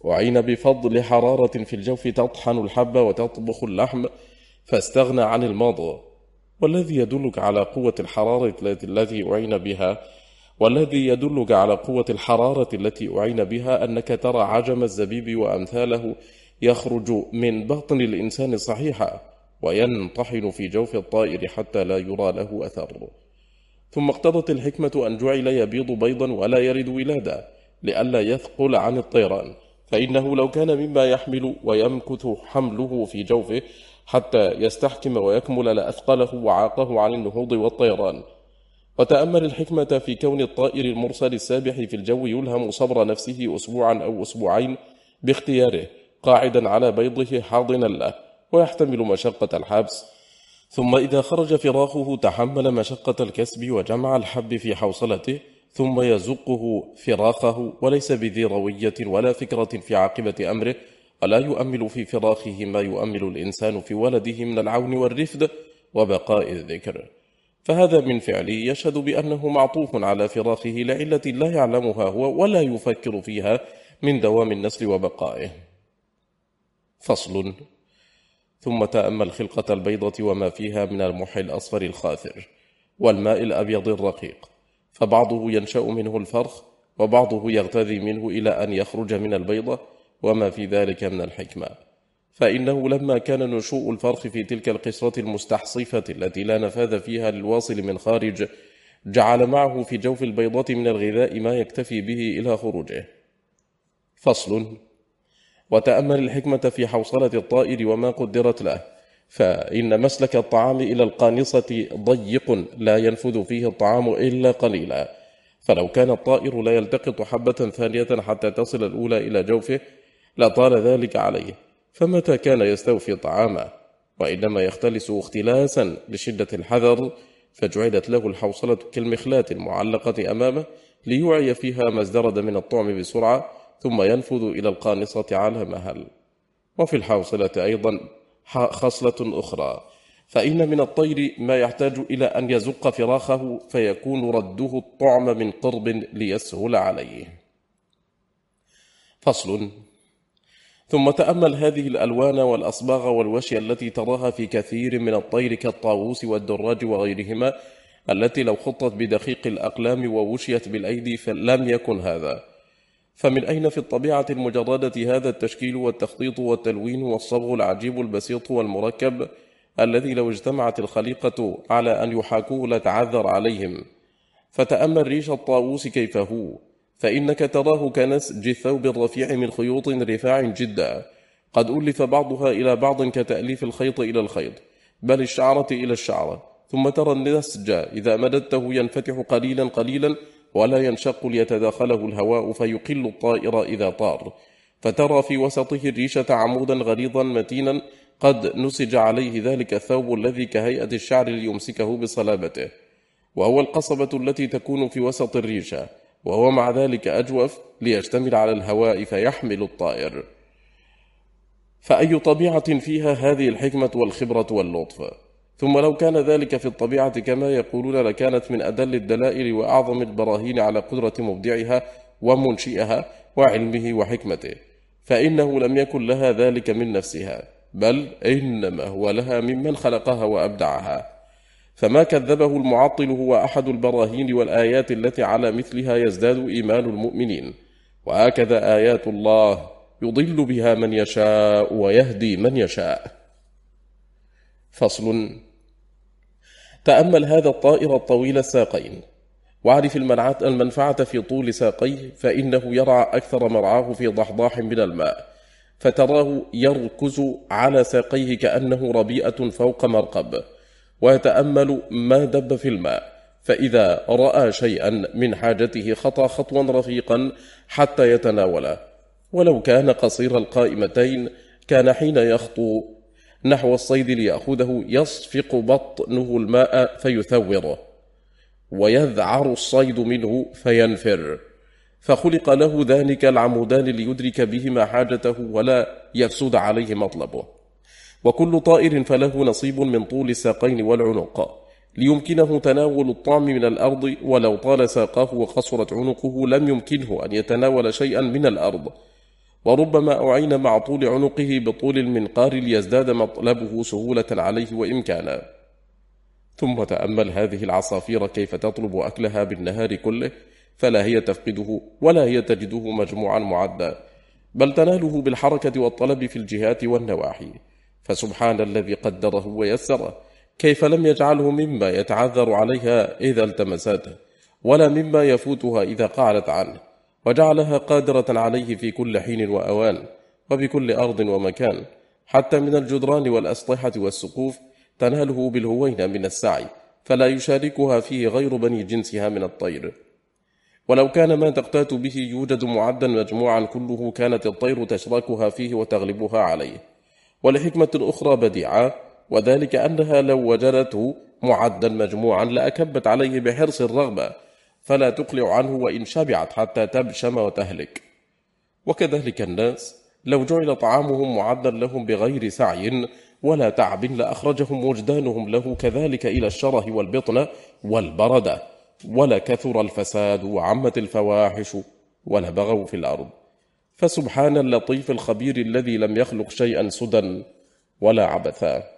وعين بفضل حرارة في الجوف تطحن الحب وتطبخ اللحم فاستغنى عن الماضي والذي يدلك على قوة الحرارة التي أعين بها والذي يدلك على قوة الحرارة التي أعين بها أنك ترى عجم الزبيب وأمثاله يخرج من بطن الإنسان صحيحا وينطحن في جوف الطائر حتى لا يرى له أثر. ثم اقتضت الحكمة أن جعل يبيض بيضا ولا يرد ولادا لئلا يثقل عن الطيران. فإنه لو كان مما يحمل ويمكث حمله في جوفه حتى يستحكم ويكمل لأثقله وعاقه عن النهوض والطيران. وتأمل الحكمة في كون الطائر المرسل السابح في الجو يلهم صبر نفسه أسبوعا أو أسبوعين باختياره قاعدا على بيضه حاضنا له ويحتمل مشقة الحبس. ثم إذا خرج فراخه تحمل مشقة الكسب وجمع الحب في حوصلته ثم يزقه فراخه وليس بذي روية ولا فكرة في عاقبة أمره. ولا يؤمل في فراخه ما يؤمل الإنسان في ولده من العون والرفد وبقاء الذكر. فهذا من فعله يشهد بأنه معطوف على فراخه لعلة لا يعلمها هو ولا يفكر فيها من دوام النسل وبقائه. فصل. ثم تأمل خلقة البيضة وما فيها من المحي الأصفر الخاثر والماء الأبيض الرقيق فبعضه ينشأ منه الفرخ وبعضه يغتذي منه إلى أن يخرج من البيضة وما في ذلك من الحكمة. فإنه لما كان نشوء الفرخ في تلك القصرة المستحصفة التي لا نفاذ فيها للواصل من خارج جعل معه في جوف البيضة من الغذاء ما يكتفي به إلى خروجه. فصل. وتأمل الحكمة في حوصلة الطائر وما قدرت له. فإن مسلك الطعام إلى القانصة ضيق لا ينفذ فيه الطعام إلا قليلا. فلو كان الطائر لا يلتقط حبة ثانية حتى تصل الأولى إلى جوفه لطال ذلك عليه. فمتى كان يستوفي طعامه وإنما يختلس اختلاسا لشدة الحذر فجعلت له الحوصلة كالمخلاة المعلقة أمامه ليوعي فيها ما ازدرد من الطعم بسرعة ثم ينفذ إلى القانصة على مهل. وفي الحوصلة أيضا خصلة أخرى. فإن من الطير ما يحتاج إلى أن يزق فراخه فيكون رده الطعم من قرب ليسهل عليه. فصل. ثم تأمل هذه الألوان والأصباغ والوشي التي تراها في كثير من الطير كالطاووس والدراج وغيرهما التي لو خطت بدقيق الأقلام ووشيت بالأيدي فلم يكن هذا. فمن أين في الطبيعة المجردة هذا التشكيل والتخطيط والتلوين والصبغ العجيب البسيط والمركب الذي لو اجتمعت الخليقة على أن يحاكوه لتعذر عليهم؟ فتأمل ريش الطاووس كيف هو؟ فإنك تراه كنسج الثوب الرفيع من خيوط رفاع جدا. قد ألف بعضها إلى بعض كتأليف الخيط إلى الخيط. بل الشعرة إلى الشعرة. ثم ترى النسج إذا مددته ينفتح قليلا قليلا ولا ينشق ليتداخله الهواء فيقل الطائر إذا طار. فترى في وسطه الريشة عمودا غليظا متينا قد نسج عليه ذلك الثوب الذي كهيئة الشعر ليمسكه بصلابته. وهو القصبة التي تكون في وسط الريشة. وهو مع ذلك أجوف ليشتمل على الهواء فيحمل الطائر. فأي طبيعة فيها هذه الحكمة والخبرة واللطف؟ ثم لو كان ذلك في الطبيعة كما يقولون لكانت من أدل الدلائل وأعظم البراهين على قدرة مبدعها ومنشئها وعلمه وحكمته فإنه لم يكن لها ذلك من نفسها بل إنما هو لها ممن خلقها وأبدعها. فما كذبه المعطل هو أحد البراهين والآيات التي على مثلها يزداد إيمان المؤمنين. وهكذا آيات الله يضل بها من يشاء ويهدي من يشاء. فصل تأمل هذا الطائر الطويل الساقين. واعرف المنفعة في طول ساقيه فإنه يرعى أكثر مرعاه في ضحضاح من الماء. فتراه يركز على ساقيه كأنه ربيئة فوق مرقب. ويتأمل ما دب في الماء. فإذا رأى شيئا من حاجته خطى خطوا رفيقا حتى يتناوله. ولو كان قصير القائمتين كان حين يخطو نحو الصيد ليأخذه يصفق بطنه الماء فيثوره ويذعر الصيد منه فينفر. فخلق له ذلك العمودان ليدرك بهما حاجته ولا يفسد عليه مطلبه. وكل طائر فله نصيب من طول الساقين والعنق. ليمكنه تناول الطعم من الأرض ولو طال ساقاه وقصرت عنقه لم يمكنه أن يتناول شيئا من الأرض. وربما أعين مع طول عنقه بطول المنقار ليزداد مطلبه سهولة عليه وإمكانا. ثم تأمل هذه العصافير كيف تطلب أكلها بالنهار كله فلا هي تفقده ولا هي تجده مجموعا معدا بل تناله بالحركة والطلب في الجهات والنواحي. فسبحان الذي قدره ويسره كيف لم يجعله مما يتعذر عليها إذا التمسته ولا مما يفوتها إذا قعدت عنه. وجعلها قادرة عليه في كل حين وأوان وبكل أرض ومكان حتى من الجدران والأسطحة والسقوف تناله بالهوين من السعي فلا يشاركها فيه غير بني جنسها من الطير. ولو كان ما تقتات به يوجد معدا مجموعا كله كانت الطير تشركها فيه وتغلبها عليه. ولحكمة أخرى بديعة وذلك أنها لو وجدته معدا مجموعا لأكبت عليه بحرص الرغبة فلا تقلع عنه وإن شبعت حتى تبشم وتهلك. وكذلك الناس لو جعل طعامهم معدا لهم بغير سعي ولا تعب لأخرجهم وجدانهم له كذلك إلى الشره والبطن والبردة ولكثر الفساد وعمت الفواحش ولبغوا في الأرض. فسبحان اللطيف الخبير الذي لم يخلق شيئا سدى ولا عبثا.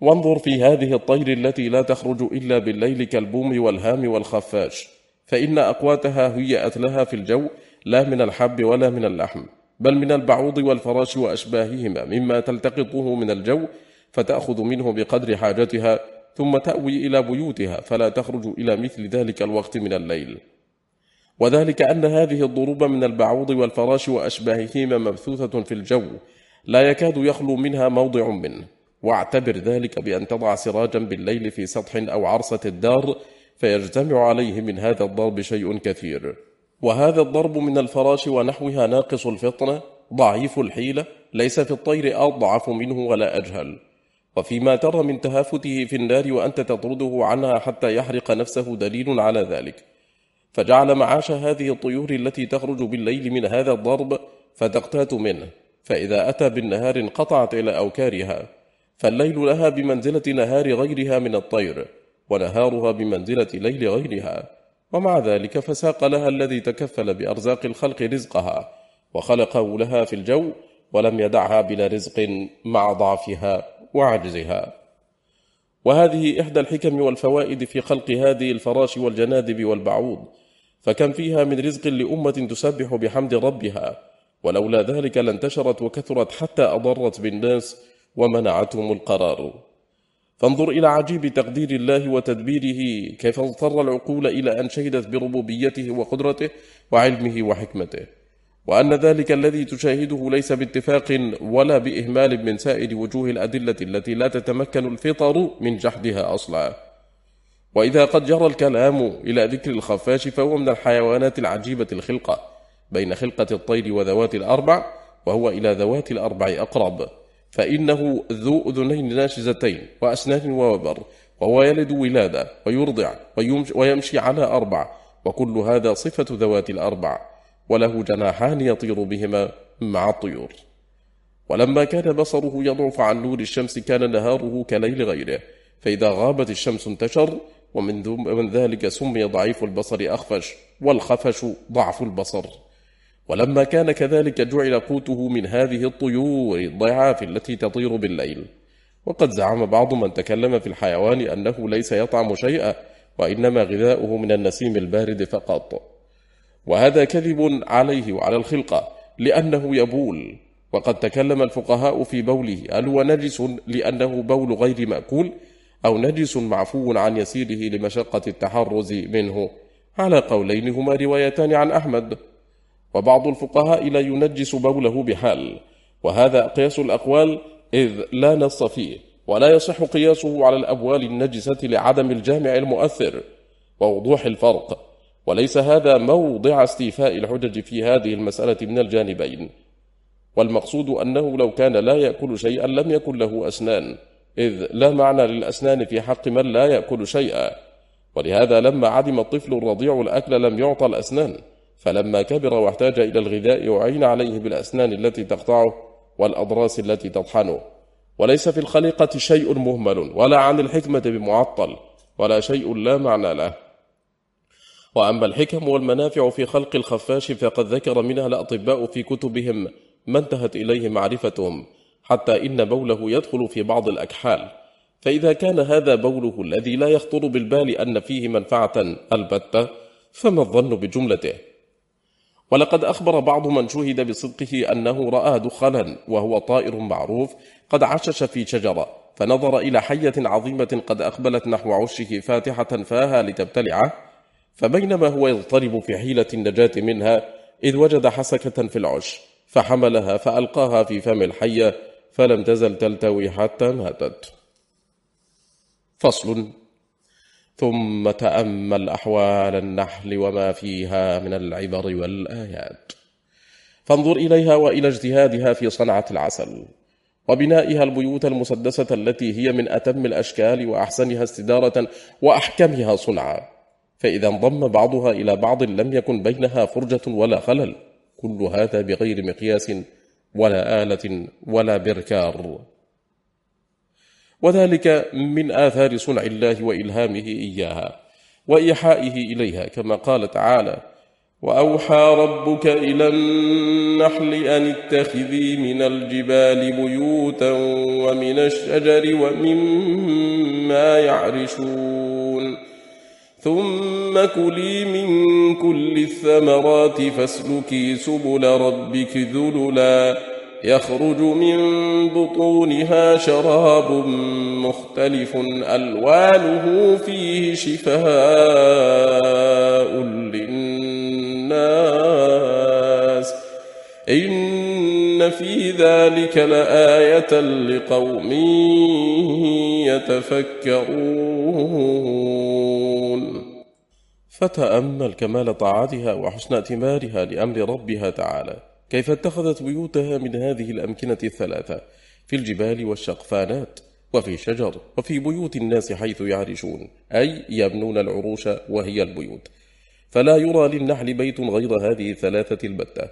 وانظر في هذه الطير التي لا تخرج إلا بالليل كالبوم والهام والخفاش فإن أقواتها هيأت لها في الجو لا من الحب ولا من اللحم بل من البعوض والفراش وأشباههما مما تلتقطه من الجو فتأخذ منه بقدر حاجتها ثم تأوي إلى بيوتها فلا تخرج إلى مثل ذلك الوقت من الليل. وذلك أن هذه الضروب من البعوض والفراش وأشباههما مبثوثة في الجو لا يكاد يخلو منها موضع منه. واعتبر ذلك بأن تضع سراجا بالليل في سطح أو عرصة الدار فيجتمع عليه من هذا الضرب شيء كثير. وهذا الضرب من الفراش ونحوها ناقص الفطنة ضعيف الحيلة ليس في الطير أضعف منه ولا أجهل. وفيما ترى من تهافته في النار وأنت تطرده عنها حتى يحرق نفسه دليل على ذلك. فجعل معاش هذه الطيور التي تخرج بالليل من هذا الضرب فتقتات منه. فإذا أتى بالنهار انقطعت إلى أوكارها. فالليل لها بمنزلة نهار غيرها من الطير ونهارها بمنزلة ليل غيرها. ومع ذلك فساق لها الذي تكفل بأرزاق الخلق رزقها وخلقه لها في الجو ولم يدعها بلا رزق مع ضعفها وعجزها. وهذه إحدى الحكم والفوائد في خلق هذه الفراش والجنادب والبعوض. فكم فيها من رزق لأمة تسبح بحمد ربها؟ ولولا ذلك لانتشرت وكثرت حتى أضرت بالناس ومنعتهم القرار. فانظر إلى عجيب تقدير الله وتدبيره كيف اضطر العقول إلى أن شهدت بربوبيته وقدرته وعلمه وحكمته. وأن ذلك الذي تشاهده ليس باتفاق ولا بإهمال من سائر وجوه الأدلة التي لا تتمكن الفطر من جحدها أصلا. وإذا قد جرى الكلام إلى ذكر الخفاش فهو من الحيوانات العجيبة الخلقة بين خلقة الطير وذوات الأربع وهو إلى ذوات الأربع أقرب. فإنه ذو أذنين ناشزتين وأسنان ووبر وهو يلد ولادة ويرضع ويمشي على أربع وكل هذا صفة ذوات الأربع وله جناحان يطير بهما مع الطيور. ولما كان بصره يضعف عن نور الشمس كان نهاره كليل غيره فإذا غابت الشمس انتشر ومن ذلك سمي ضعيف البصر أخفش والخفش ضعف البصر. ولما كان كذلك جعل قوته من هذه الطيور الضعاف التي تطير بالليل. وقد زعم بعض من تكلم في الحيوان أنه ليس يطعم شيئا وإنما غذاؤه من النسيم البارد فقط. وهذا كذب عليه وعلى الخلقة لأنه يبول. وقد تكلم الفقهاء في بوله هل هو نجس لأنه بول غير مأكول أو نجس معفو عن يسيره لمشقة التحرز منه؟ على قولين هما روايتان عن أحمد. وبعض الفقهاء لا ينجس بوله بحال وهذا قياس الأقوال إذ لا نص فيه ولا يصح قياسه على الأبوال النجسة لعدم الجامع المؤثر ووضوح الفرق. وليس هذا موضع استيفاء الحجج في هذه المسألة من الجانبين. والمقصود أنه لو كان لا يأكل شيئا لم يكن له أسنان إذ لا معنى للأسنان في حق من لا يأكل شيئا. ولهذا لما عدم الطفل الرضيع الأكل لم يعطى الأسنان. فلما كبر واحتاج إلى الغذاء وعين عليه بالأسنان التي تقطعه والأضراس التي تطحنه. وليس في الخليقة شيء مهمل ولا عن الحكمة بمعطل ولا شيء لا معنى له. وأما الحكم والمنافع في خلق الخفاش فقد ذكر منها الأطباء في كتبهم ما انتهت إليه معرفتهم حتى إن بوله يدخل في بعض الأكحال. فإذا كان هذا بوله الذي لا يخطر بالبال أن فيه منفعة البتة فما الظن بجملته؟ ولقد أخبر بعض من شهد بصدقه أنه رأى دخلا وهو طائر معروف قد عشش في شجرة فنظر إلى حية عظيمة قد أقبلت نحو عشه فاتحة فاها لتبتلعه فبينما هو يضطرب في حيلة النجاة منها إذ وجد حسكة في العش فحملها فألقاها في فم الحية فلم تزل تلتوي حتى ماتت. فصل ثم تأمل أحوال النحل وما فيها من العبر والآيات. فانظر إليها وإلى اجتهادها في صنعة العسل وبنائها البيوت المسدسة التي هي من أتم الأشكال وأحسنها استدارة وأحكمها صنعا. فإذا انضم بعضها إلى بعض لم يكن بينها فرجة ولا خلل. كل هذا بغير مقياس ولا آلة ولا بركار. وذلك من آثار صنع الله وإلهامه إياها وإيحائه إليها كما قال تعالى وأوحى ربك إلى النحل أن اتخذي من الجبال بيوتا ومن الشجر ومما يعرشون ثم كلي من كل الثمرات فاسلكي سبل ربك ذللا يخرج من بطونها شراب مختلف ألوانه فيه شفاء للناس. إن في ذلك لآية لقوم يتفكرون. فتأمل كمال طاعتها وحسن ائتمارها لأمر ربها تعالى. كيف اتخذت بيوتها من هذه الأمكنة الثلاثة؟ في الجبال والشقفانات وفي شجر وفي بيوت الناس حيث يعرشون أي يبنون العروش وهي البيوت. فلا يرى للنحل بيت غير هذه الثلاثة البتة.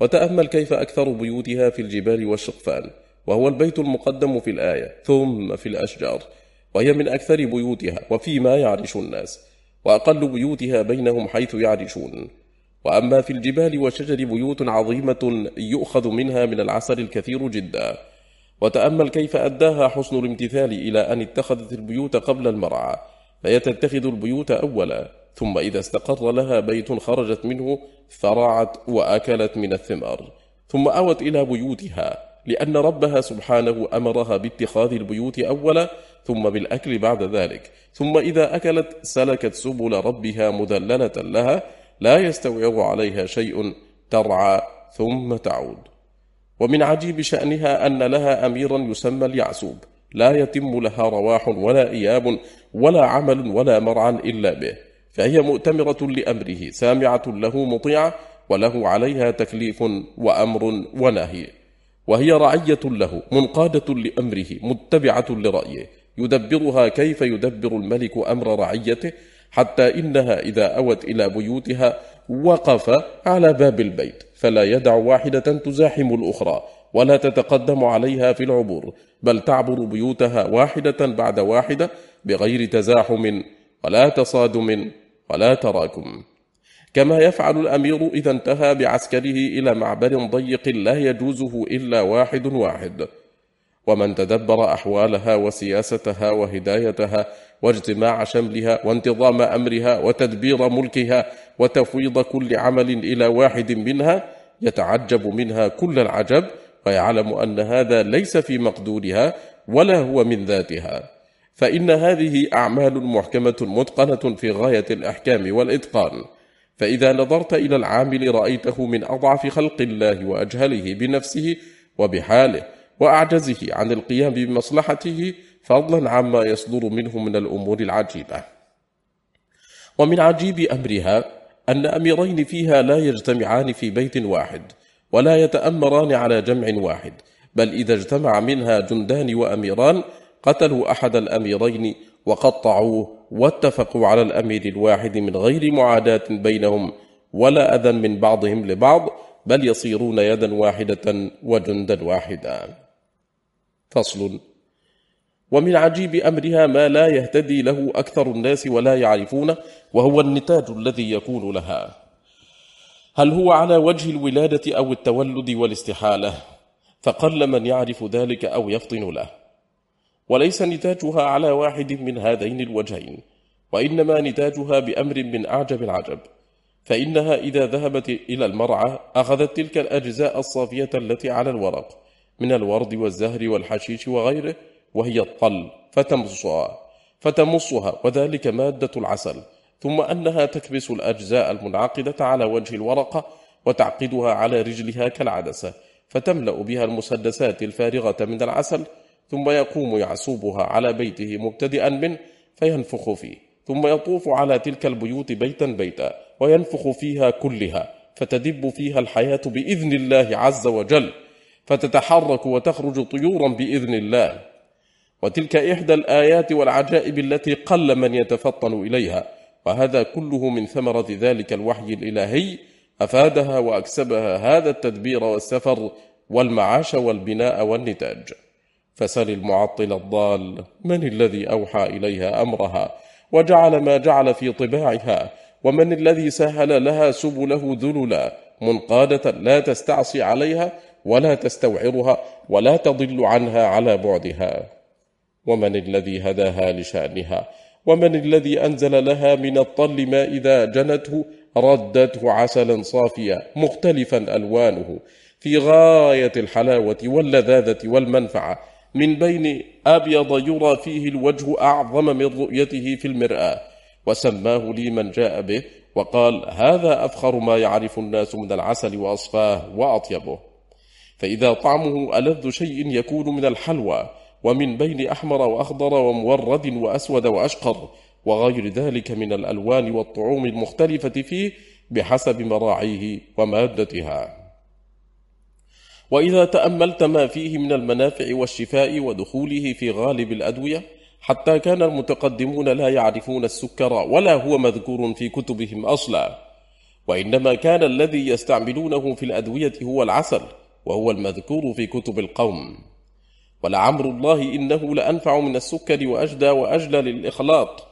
وتأمل كيف أكثر بيوتها في الجبال والشقفان وهو البيت المقدم في الآية ثم في الأشجار. وهي من أكثر بيوتها وفيما يعرش الناس وأقل بيوتها بينهم حيث يعرشون. وأما في الجبال والشجر بيوت عظيمة يؤخذ منها من العسل الكثير جدا. وتأمل كيف أداها حسن الامتثال إلى أن اتخذت البيوت قبل المرعى. فهي تتخذ البيوت أولا ثم إذا استقر لها بيت خرجت منه فرعت وأكلت من الثمار. ثم أوت إلى بيوتها لأن ربها سبحانه أمرها باتخاذ البيوت أولا ثم بالأكل بعد ذلك. ثم إذا أكلت سلكت سبل ربها مذللة لها لا يستوعب عليها شيء ترعى ثم تعود. ومن عجيب شأنها أن لها أميرا يسمى اليعسوب. لا يتم لها رواح ولا إياب ولا عمل ولا مرعى إلا به. فهي مؤتمرة لأمره سامعة له مطيعة وله عليها تكليف وأمر ونهي. وهي رعية له منقادة لأمره متبعة لرأيه. يدبرها كيف يدبر الملك أمر رعيته؟ حتى إنها إذا أوت إلى بيوتها وقف على باب البيت فلا يدع واحدة تزاحم الأخرى ولا تتقدم عليها في العبور بل تعبر بيوتها واحدة بعد واحدة بغير تزاحم ولا تصادم ولا تراكم. كما يفعل الأمير إذا انتهى بعسكره إلى معبر ضيق لا يجوزه إلا واحد واحد. ومن تدبر أحوالها وسياستها وهدايتها واجتماع شملها وانتظام أمرها وتدبير ملكها وتفويض كل عمل إلى واحد منها يتعجب منها كل العجب ويعلم أن هذا ليس في مقدورها ولا هو من ذاتها. فإن هذه أعمال محكمة متقنة في غاية الأحكام والإتقان. فإذا نظرت إلى العامل رأيته من أضعف خلق الله وأجهله بنفسه وبحاله وأعجزه عن القيام بمصلحته فضلا عما يصدر منه من الأمور العجيبة. ومن عجيب أمرها أن أميرين فيها لا يجتمعان في بيت واحد ولا يتأمران على جمع واحد بل إذا اجتمع منها جندان وأميران قتلوا أحد الأميرين وقطعوه واتفقوا على الأمير الواحد من غير معاداة بينهم ولا أذى من بعضهم لبعض بل يصيرون يدا واحدة وجندا واحدا. فصل. ومن عجيب أمرها ما لا يهتدي له أكثر الناس ولا يعرفونه وهو النتاج الذي يكون لها. هل هو على وجه الولادة أو التولد والاستحالة؟ فقل من يعرف ذلك أو يفطن له. وليس نتاجها على واحد من هذين الوجهين وإنما نتاجها بأمر من أعجب العجب. فإنها إذا ذهبت إلى المرعى أخذت تلك الأجزاء الصافية التي على الورق من الورد والزهر والحشيش وغيره وهي الطل فتمصها فتمصها وذلك مادة العسل ثم أنها تكبس الأجزاء المنعقدة على وجه الورقة وتعقدها على رجلها كالعدسة فتملأ بها المسدسات الفارغة من العسل ثم يقوم يعصوبها على بيته مبتدئا منه فينفخ فيه ثم يطوف على تلك البيوت بيتا بيتا وينفخ فيها كلها فتدب فيها الحياة بإذن الله عز وجل. فتتحرك وتخرج طيورا بإذن الله. وتلك إحدى الآيات والعجائب التي قل من يتفطن إليها. وهذا كله من ثمرة ذلك الوحي الإلهي. أفادها وأكسبها هذا التدبير والسفر والمعاش والبناء والنتاج. فسل المعطل الضال من الذي أوحى إليها أمرها؟ وجعل ما جعل في طباعها. ومن الذي سهل لها سبله ذللا؟ منقادة لا تستعصي عليها. ولا تستوعرها ولا تضل عنها على بعدها. ومن الذي هداها لشأنها؟ ومن الذي أنزل لها من الطل ما إذا جنته ردته عسلا صافيا مختلفا ألوانه في غاية الحلاوة واللذاذة والمنفعة. من بين أبيض يرى فيه الوجه أعظم من رؤيته في المرآة. وسماه لي من جاء به وقال هذا أفخر ما يعرف الناس من العسل وأصفاه وأطيبه. فإذا طعمه ألذ شيء يكون من الحلوى ومن بين أحمر وأخضر ومورد وأسود وأشقر وغير ذلك من الألوان والطعوم المختلفة فيه بحسب مراعيه ومادتها. وإذا تأملت ما فيه من المنافع والشفاء ودخوله في غالب الأدوية حتى كان المتقدمون لا يعرفون السكر ولا هو مذكور في كتبهم أصلا. وإنما كان الذي يستعملونه في الأدوية هو العسل وهو المذكور في كتب القوم. ولعمر الله إنه لأنفع من السكر وأجدى وأجلى للإخلاط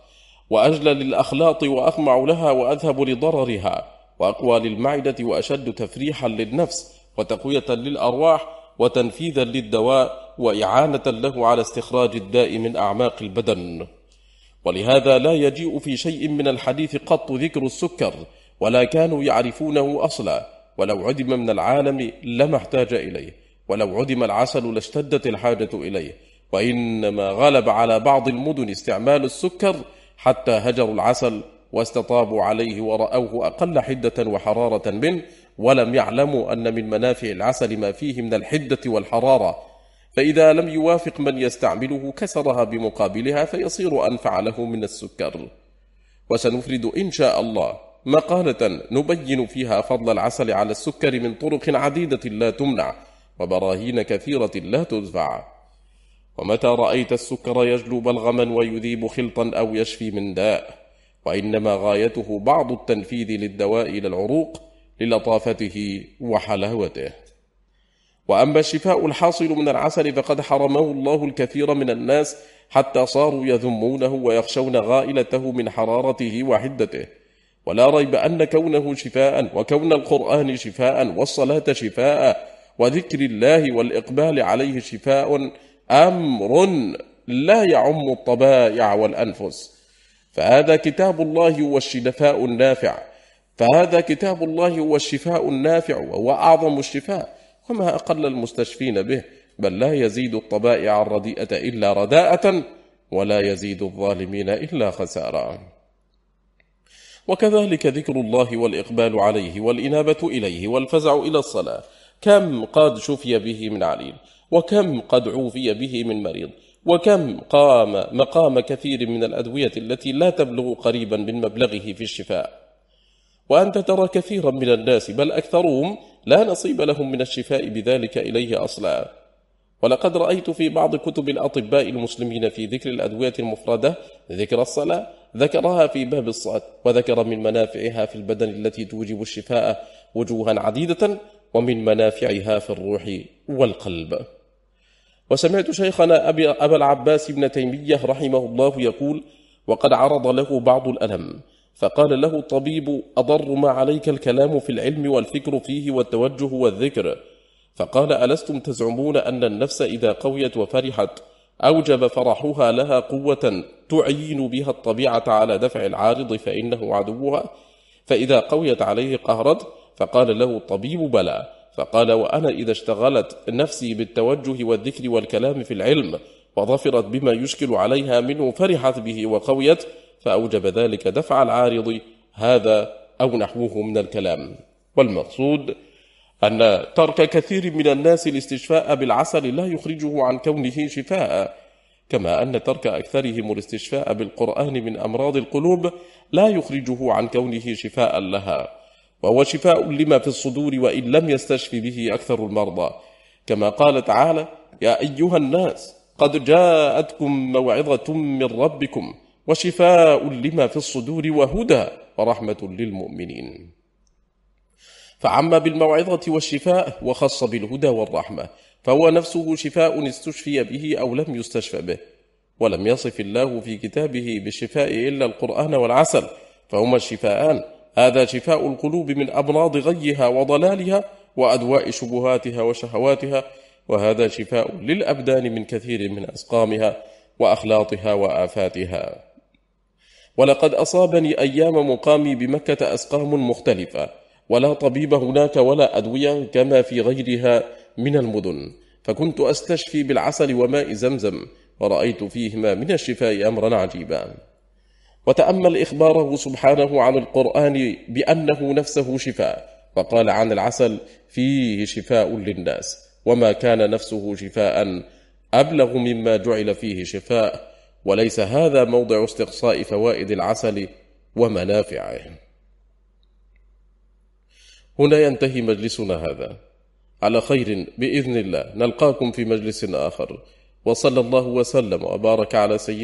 وأجلى للأخلاط وأخمع لها وأذهب لضررها وأقوى للمعدة وأشد تفريحا للنفس وتقوية للأرواح وتنفيذا للدواء وإعانة له على استخراج الداء من أعماق البدن. ولهذا لا يجيء في شيء من الحديث قط ذكر السكر ولا كانوا يعرفونه أصلا. ولو عدم من العالم لما احتاج إليه ولو عدم العسل لاشتدت الحاجة إليه. وإنما غلب على بعض المدن استعمال السكر حتى هجروا العسل واستطابوا عليه ورأوه أقل حدة وحرارة منه ولم يعلموا أن من منافع العسل ما فيه من الحدة والحرارة. فإذا لم يوافق من يستعمله كسرها بمقابلها فيصير أنفع له من السكر. وسنفرد إن شاء الله مقالة نبين فيها فضل العسل على السكر من طرق عديدة لا تمنع وبراهين كثيرة لا تدفع. ومتى رأيت السكر يجلو بلغما ويذيب خلطا أو يشفي من داء؟ وإنما غايته بعض التنفيذ للدواء إلى العروق للطافته وحلاوته. وأما الشفاء الحاصل من العسل فقد حرمه الله الكثير من الناس حتى صاروا يذمونه ويخشون غائلته من حرارته وحدته. ولا ريب أن كونه شفاء وكون القرآن شفاء والصلاة شفاء وذكر الله والإقبال عليه شفاء أمر لا يعم الطبائع والأنفس. فهذا كتاب الله هو الشفاء النافع. فهذا كتاب الله هو الشفاء النافع وهو أعظم الشفاء. وما أقل المستشفين به. بل لا يزيد الطبائع الرديئة إلا رداءة ولا يزيد الظالمين إلا خسارا وكذلك ذكر الله والإقبال عليه والإنابة إليه والفزع إلى الصلاة. كم قد شفي به من عليل وكم قد عوفي به من مريض وكم قام مقام كثير من الأدوية التي لا تبلغ قريبا من مبلغه في الشفاء. وأنت ترى كثيرا من الناس بل أكثرهم لا نصيب لهم من الشفاء بذلك إليه أصلا. ولقد رأيت في بعض كتب الأطباء المسلمين في ذكر الأدوية المفردة ذكر الصلاة. ذكرها في باب الصلاة وذكر من منافعها في البدن التي توجب الشفاء وجوها عديدة ومن منافعها في الروح والقلب. وسمعت شيخنا أبي أبا العباس بن تيمية رحمه الله يقول وقد عرض له بعض الألم فقال له الطبيب أضر ما عليك الكلام في العلم والفكر فيه والتوجه والذكر فقال ألستم تزعمون أن النفس إذا قويت وفرحت أوجب فرحها لها قوة تعين بها الطبيعة على دفع العارض فإنه عدوها. فإذا قويت عليه قهرت فقال له الطبيب بلى. فقال وأنا إذا اشتغلت نفسي بالتوجه والذكر والكلام في العلم وظفرت بما يشكل عليها منه فرحت به وقويت فأوجب ذلك دفع العارض. هذا أو نحوه من الكلام. والمقصود أن ترك كثير من الناس الاستشفاء بالعسل لا يخرجه عن كونه شفاء كما أن ترك أكثرهم الاستشفاء بالقرآن من أمراض القلوب لا يخرجه عن كونه شفاء لها. وهو شفاء لما في الصدور وإن لم يستشف به أكثر المرضى. كما قال تعالى يا أيها الناس قد جاءتكم موعظة من ربكم وشفاء لما في الصدور وهدى ورحمة للمؤمنين. فعم بالموعظة والشفاء وخص بالهدى والرحمة فهو نفسه شفاء استشفي به أو لم يستشف به. ولم يصف الله في كتابه بالشفاء إلا القرآن والعسل فهما الشفاءان. هذا شفاء القلوب من أمراض غيها وضلالها وأدواء شبهاتها وشهواتها وهذا شفاء للأبدان من كثير من أسقامها وأخلاطها وآفاتها. ولقد أصابني أيام مقامي بمكة أسقام مختلفة ولا طبيب هناك ولا أدوية كما في غيرها من المدن. فكنت أستشفي بالعسل وماء زمزم ورأيت فيهما من الشفاء أمرا عجيبا. وتأمل إخباره سبحانه عن القرآن بأنه نفسه شفاء فقال عن العسل فيه شفاء للناس وما كان نفسه شفاء أبلغ مما جعل فيه شفاء وليس هذا موضع استقصاء فوائد العسل ومنافعه. هنا ينتهي مجلسنا هذا. على خير بإذن الله نلقاكم في مجلس آخر. وصلى الله وسلم وبارك على سيدنا